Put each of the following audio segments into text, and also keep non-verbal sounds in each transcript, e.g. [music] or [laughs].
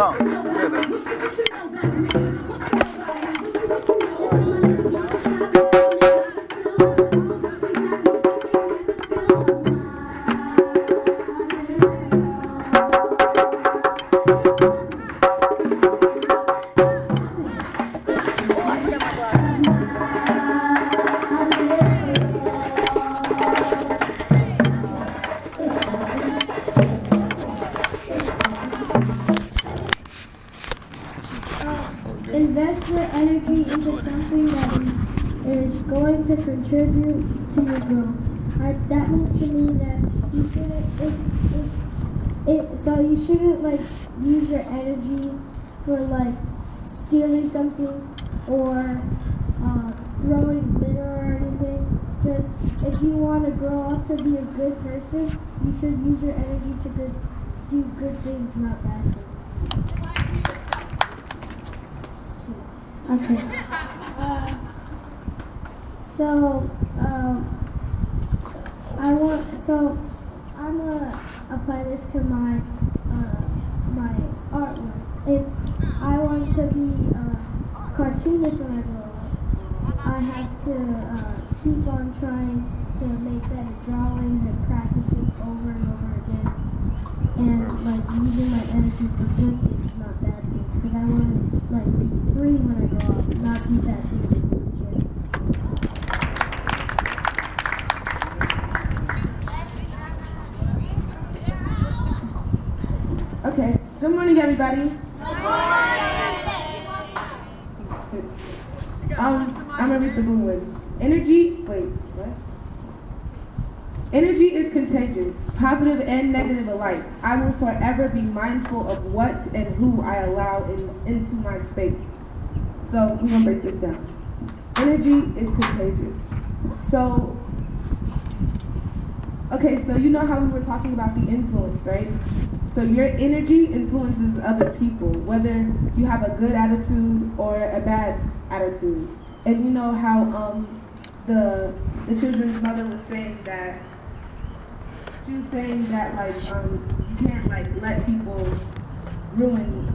No. invest your energy into something that is going to contribute to your growth. That means to me that you shouldn't, it, it, it, so you shouldn't like use your energy for like stealing something or uh, throwing litter or anything. Just if you want to grow up to be a good person, you should use your energy to good, do good things, not bad things. Okay. Uh, so, um, I want. So, I'm gonna apply this to my uh, my artwork. If I want to be a cartoonist when I grow up, I have to uh, keep on trying to make better drawings and practicing over and over again, and like using my energy for good things things because I want to like be free when I grow up, not be that free. Okay. Good morning, everybody. Good morning. Um, I'm gonna read the blue one. Energy mindful of what and who I allow in, into my space. So we're going to break this down. Energy is contagious. So, okay, so you know how we were talking about the influence, right? So your energy influences other people, whether you have a good attitude or a bad attitude. And you know how um, the the children's mother was saying that was saying that like um, you can't like let people ruin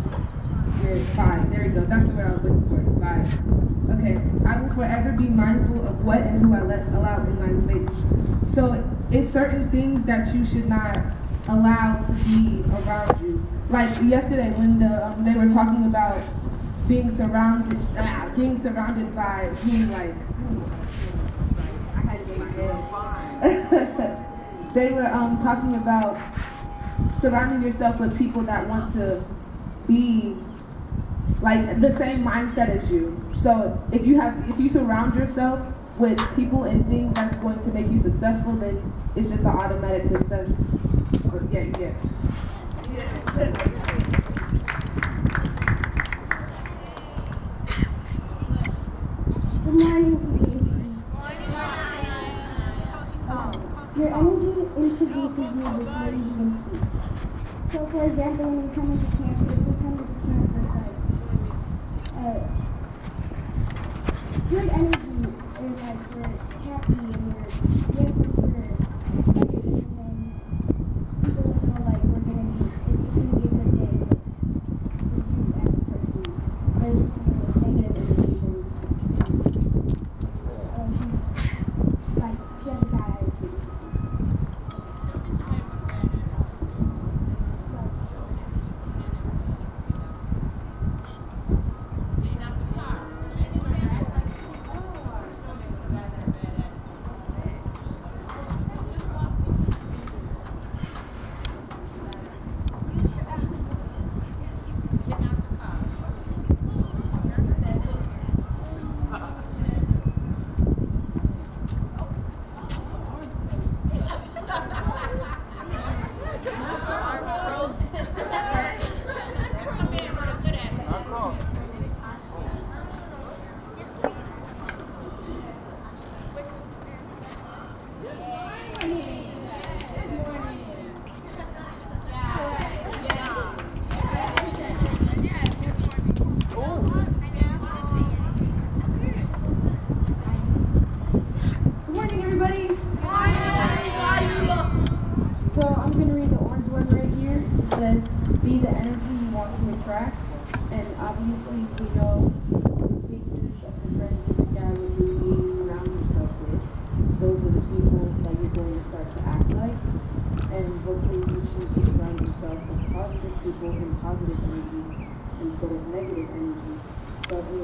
your vibe. There you go. That's the word I was looking for. Vibe. Okay. I will forever be mindful of what and who I let allow in my space. So it's certain things that you should not allow to be around you. Like yesterday when the um, they were talking about being surrounded, ah, being surrounded by being like, I had it in my head. [laughs] they were um, talking about surrounding yourself with people that want to be like the same mindset as you. So if you have if you surround yourself with people and things that's going to make you successful, then it's just an automatic success. Yeah, yeah. Good morning, um, Your energy introduces you before you even speak. So, for example, when you come into camp, if you come into camp with like uh, good energy,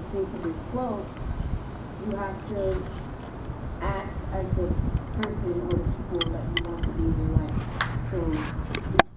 the case of this quote, you have to act as the person or the people that you want to be in your life. So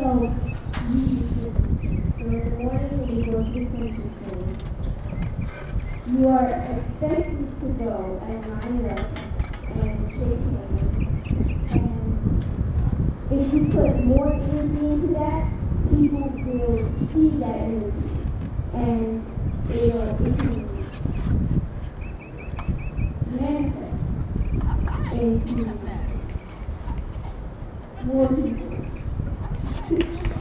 So, so in the morning we go to. You are expected to go and line up and shake hands. And if you put more energy into that, people will see that energy. And it will, it manifest into more people. Thank [laughs] you.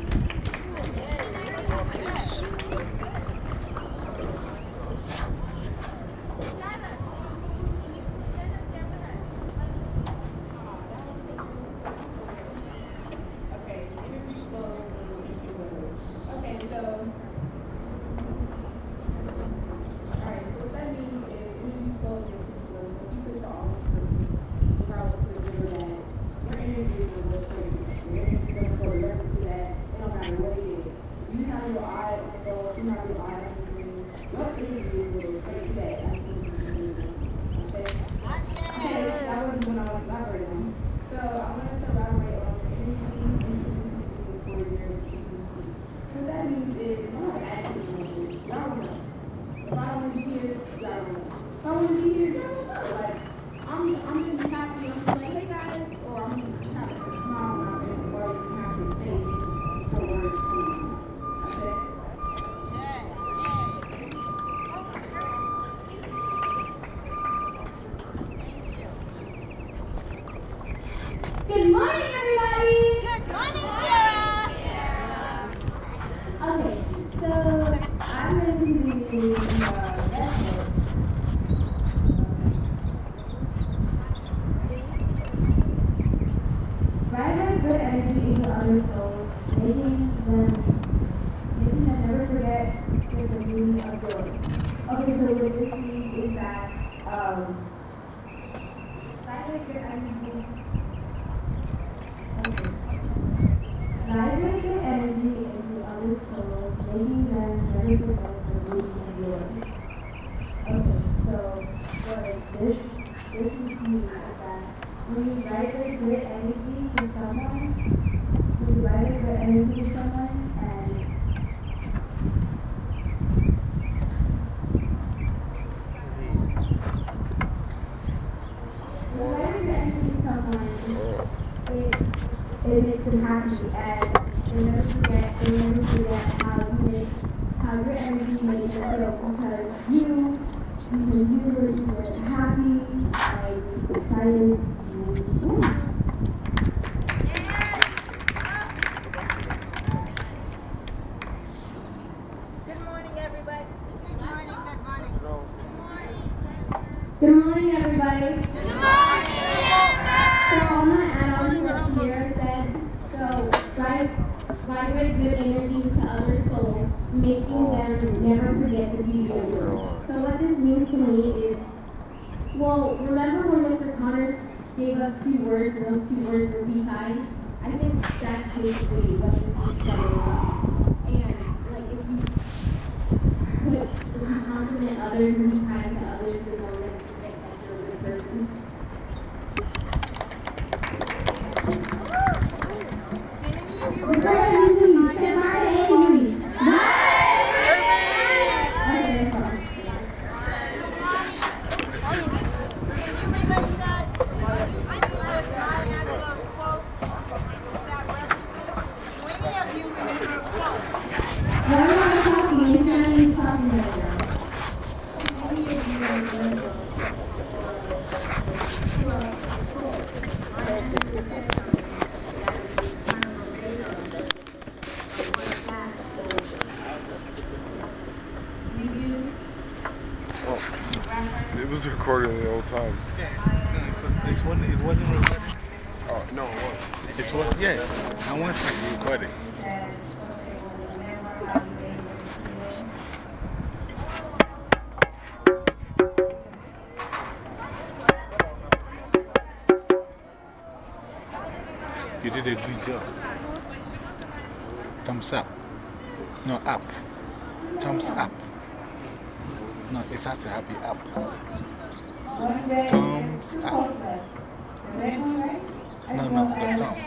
energy into other souls, making them, making them never forget the beauty of those. Okay, so what this means is that um, vibrate your your energy into other souls, making them never forget the beauty of yours. Okay, so what this, this means is that when you write a good energy to someone, when you write a good energy to someone, it it makes them happy and they never forget, they never forget how you how your energy made them feel because you, because you were, you were happy and excited. So like vibrate with energy to other soul making them never forget the beauty of so what this means to me is, well, remember when Mr. Connor gave us two words, and those two words were be kind? I think that's basically what this is us. And like if you put, if you compliment others and be kind to others, then they'll never forget that you're a good person. We're going to do say bye to Avery. Bye. Okay, sorry. Why am I talking? It's not even talking right now. It was recording the whole time. So this one, it wasn't recording. Oh, no, it was. It was, yeah. I want to record it. You did a good job. Thumbs up. No, up. Thumbs up. No, it's have to have happy up. Thumbs up. No, no, the thumb.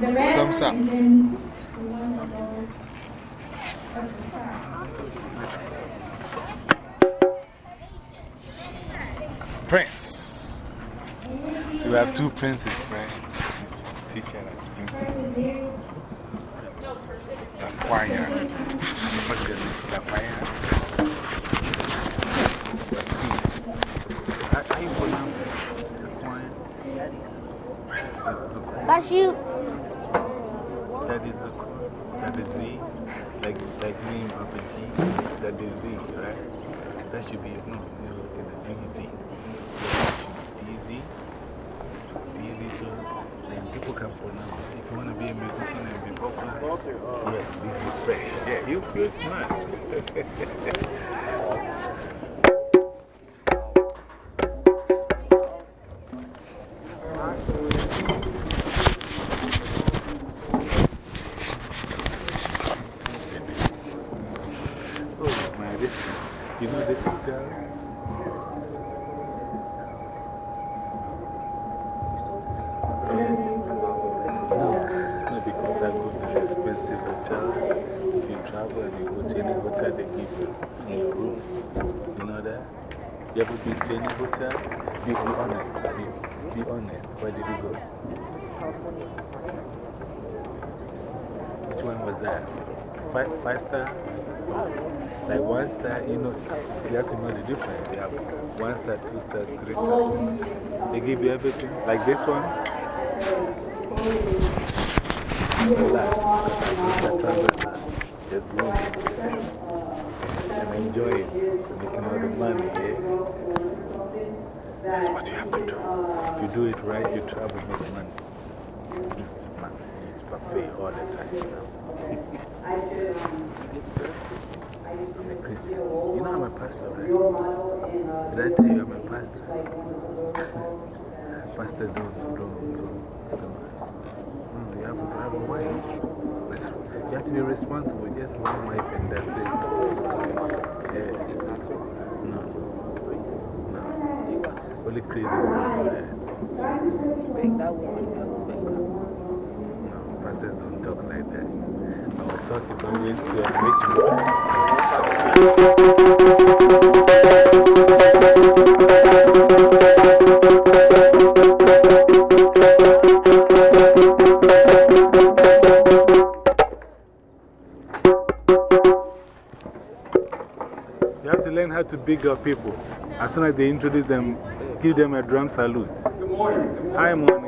The Thumbs up. and then the one that goes up the side. Prince. So we have two princes, right? Teacher as prince. Zaquaya. What's your name? Zaquaya? How how you pronounce it? Zaquaya? Zaquaya. That's you. That is a, that is Z, like, like me and Papa G, that is Z, right? That should be, no, you look at the DZ. DZ, DZ, so then people can pronounce. If you want to be a musician and be popular, yes, is fresh. Yeah, you feel smart. You ever been to any hotel? Be, be honest. Be, be honest. Where did you go? Which one was that? Five, five star? Like one star, you know, you have to know the difference. You have one star, two star, three star. They give you everything. Like this one. Just go enjoy it. Making all the money? That's what you have to do. If you do it right, you travel, make money. It's money, it's buffet all the time. You know? I'm a Christian. You know I'm a pastor, right? Did I tell you I'm a pastor? [laughs] Pastors don't, don't, don't, don't. No, you have to have a wife. You have to be responsible. Just one wife and that's it. Crazy. Pastors don't talk like that. Our talk is always to enrich You have to learn how to big up people as soon as they introduce them give them a drum salute. Good morning. Hi, morning, sir. And